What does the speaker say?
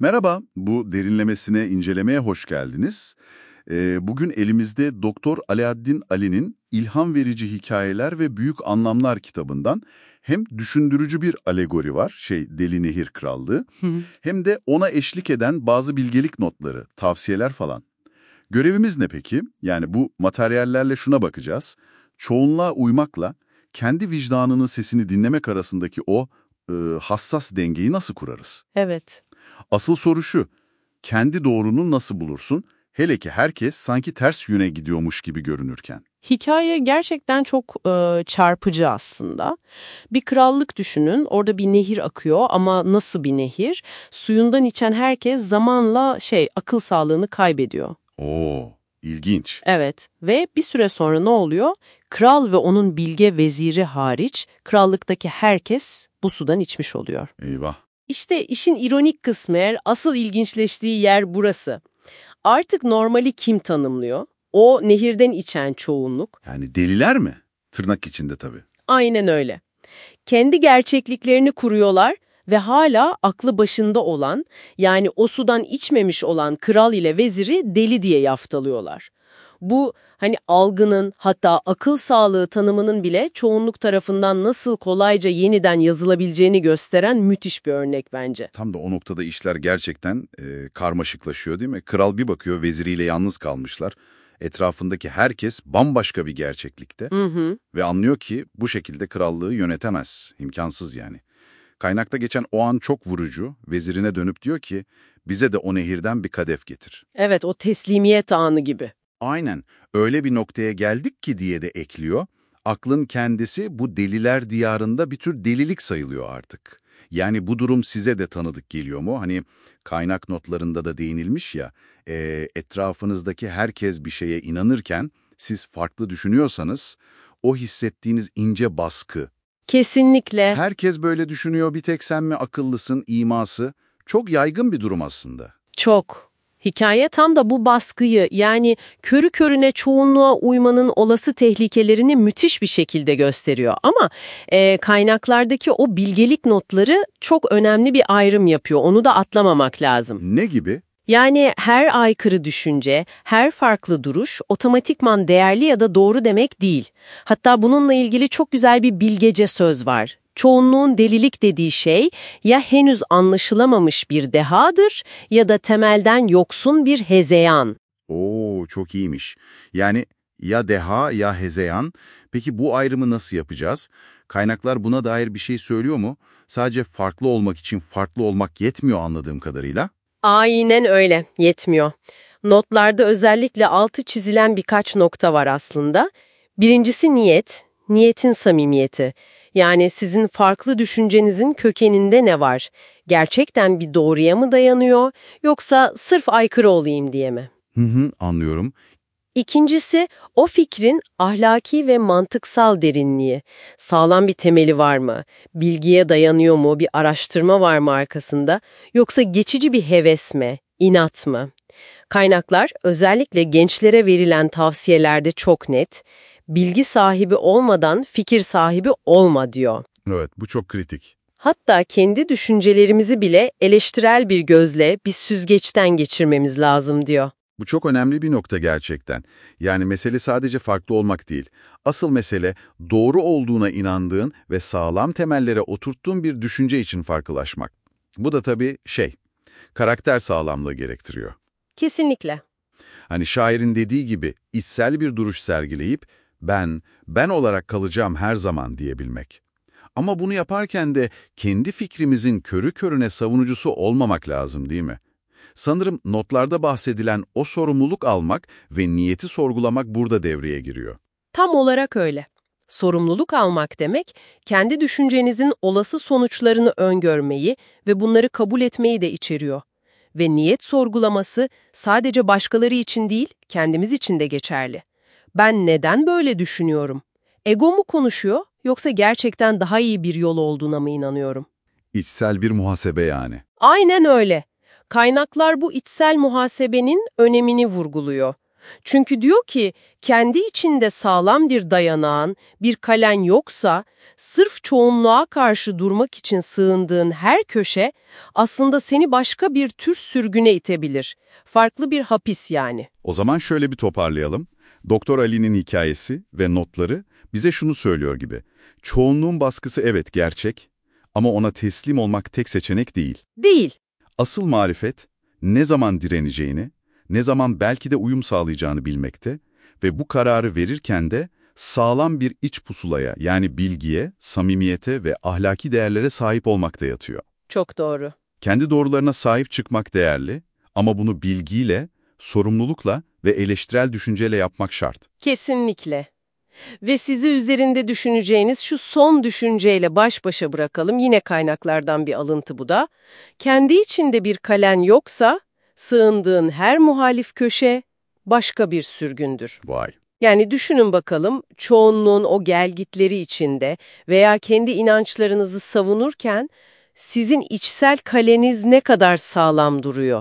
Merhaba, bu derinlemesine incelemeye hoş geldiniz. Ee, bugün elimizde Doktor Alaaddin Ali'nin İlham Verici Hikayeler ve Büyük Anlamlar kitabından hem düşündürücü bir alegori var, şey Deli Nehir Krallığı, hem de ona eşlik eden bazı bilgelik notları, tavsiyeler falan. Görevimiz ne peki? Yani bu materyallerle şuna bakacağız. Çoğunluğa uymakla kendi vicdanının sesini dinlemek arasındaki o e, hassas dengeyi nasıl kurarız? Evet. Asıl soru şu, kendi doğrunu nasıl bulursun? Hele ki herkes sanki ters yöne gidiyormuş gibi görünürken. Hikaye gerçekten çok e, çarpıcı aslında. Bir krallık düşünün, orada bir nehir akıyor ama nasıl bir nehir? Suyundan içen herkes zamanla şey akıl sağlığını kaybediyor. Oo, ilginç. Evet ve bir süre sonra ne oluyor? Kral ve onun bilge veziri hariç krallıktaki herkes bu sudan içmiş oluyor. Eyvah. İşte işin ironik kısmı eğer asıl ilginçleştiği yer burası. Artık normali kim tanımlıyor? O nehirden içen çoğunluk. Yani deliler mi? Tırnak içinde tabii. Aynen öyle. Kendi gerçekliklerini kuruyorlar ve hala aklı başında olan, yani o sudan içmemiş olan kral ile veziri deli diye yaftalıyorlar. Bu hani algının hatta akıl sağlığı tanımının bile çoğunluk tarafından nasıl kolayca yeniden yazılabileceğini gösteren müthiş bir örnek bence. Tam da o noktada işler gerçekten e, karmaşıklaşıyor değil mi? Kral bir bakıyor veziriyle yalnız kalmışlar. Etrafındaki herkes bambaşka bir gerçeklikte Hı hı. ve anlıyor ki bu şekilde krallığı yönetemez. İmkansız yani. Kaynakta geçen o an çok vurucu. Vezirine dönüp diyor ki bize de o nehirden bir kadef getir. Evet o teslimiyet anı gibi. Aynen öyle bir noktaya geldik ki diye de ekliyor. Aklın kendisi bu deliler diyarında bir tür delilik sayılıyor artık. Yani bu durum size de tanıdık geliyor mu? Hani kaynak notlarında da değinilmiş ya, e, etrafınızdaki herkes bir şeye inanırken siz farklı düşünüyorsanız o hissettiğiniz ince baskı. Kesinlikle. Herkes böyle düşünüyor bir tek sen mi akıllısın iması çok yaygın bir durum aslında. Çok. Hikaye tam da bu baskıyı yani körü körüne çoğunluğa uymanın olası tehlikelerini müthiş bir şekilde gösteriyor. Ama e, kaynaklardaki o bilgelik notları çok önemli bir ayrım yapıyor. Onu da atlamamak lazım. Ne gibi? Yani her aykırı düşünce, her farklı duruş otomatikman değerli ya da doğru demek değil. Hatta bununla ilgili çok güzel bir bilgece söz var. Çoğunluğun delilik dediği şey ya henüz anlaşılamamış bir dehadır ya da temelden yoksun bir hezeyan. Oo çok iyiymiş. Yani ya deha ya hezeyan. Peki bu ayrımı nasıl yapacağız? Kaynaklar buna dair bir şey söylüyor mu? Sadece farklı olmak için farklı olmak yetmiyor anladığım kadarıyla. Aynen öyle, yetmiyor. Notlarda özellikle altı çizilen birkaç nokta var aslında. Birincisi niyet, niyetin samimiyeti. Yani sizin farklı düşüncenizin kökeninde ne var? Gerçekten bir doğruya mı dayanıyor yoksa sırf aykırı olayım diye mi? Hı hı anlıyorum. İkincisi o fikrin ahlaki ve mantıksal derinliği. Sağlam bir temeli var mı? Bilgiye dayanıyor mu? Bir araştırma var mı arkasında? Yoksa geçici bir heves mi? İnat mı? Kaynaklar özellikle gençlere verilen tavsiyelerde çok net. Bilgi sahibi olmadan fikir sahibi olma diyor. Evet bu çok kritik. Hatta kendi düşüncelerimizi bile eleştirel bir gözle bir süzgeçten geçirmemiz lazım diyor. Bu çok önemli bir nokta gerçekten. Yani mesele sadece farklı olmak değil. Asıl mesele doğru olduğuna inandığın ve sağlam temellere oturttuğun bir düşünce için farklılaşmak. Bu da tabii şey, karakter sağlamlığı gerektiriyor. Kesinlikle. Hani şairin dediği gibi içsel bir duruş sergileyip ben, ben olarak kalacağım her zaman diyebilmek. Ama bunu yaparken de kendi fikrimizin körü körüne savunucusu olmamak lazım değil mi? Sanırım notlarda bahsedilen o sorumluluk almak ve niyeti sorgulamak burada devreye giriyor. Tam olarak öyle. Sorumluluk almak demek, kendi düşüncenizin olası sonuçlarını öngörmeyi ve bunları kabul etmeyi de içeriyor. Ve niyet sorgulaması sadece başkaları için değil, kendimiz için de geçerli. Ben neden böyle düşünüyorum? Ego mu konuşuyor yoksa gerçekten daha iyi bir yol olduğuna mı inanıyorum? İçsel bir muhasebe yani. Aynen öyle. Kaynaklar bu içsel muhasebenin önemini vurguluyor. Çünkü diyor ki kendi içinde sağlam bir dayanağın, bir kalen yoksa sırf çoğunluğa karşı durmak için sığındığın her köşe aslında seni başka bir tür sürgüne itebilir. Farklı bir hapis yani. O zaman şöyle bir toparlayalım. Doktor Ali'nin hikayesi ve notları bize şunu söylüyor gibi. Çoğunluğun baskısı evet gerçek ama ona teslim olmak tek seçenek değil. Değil. Asıl marifet ne zaman direneceğini, ne zaman belki de uyum sağlayacağını bilmekte ve bu kararı verirken de sağlam bir iç pusulaya yani bilgiye, samimiyete ve ahlaki değerlere sahip olmakta yatıyor. Çok doğru. Kendi doğrularına sahip çıkmak değerli ama bunu bilgiyle, sorumlulukla ve eleştirel düşünceyle yapmak şart. Kesinlikle. Ve sizi üzerinde düşüneceğiniz şu son düşünceyle baş başa bırakalım. Yine kaynaklardan bir alıntı bu da. Kendi içinde bir kalen yoksa, sığındığın her muhalif köşe başka bir sürgündür. Vay. Yani düşünün bakalım çoğunluğun o gelgitleri içinde veya kendi inançlarınızı savunurken sizin içsel kaleniz ne kadar sağlam duruyor?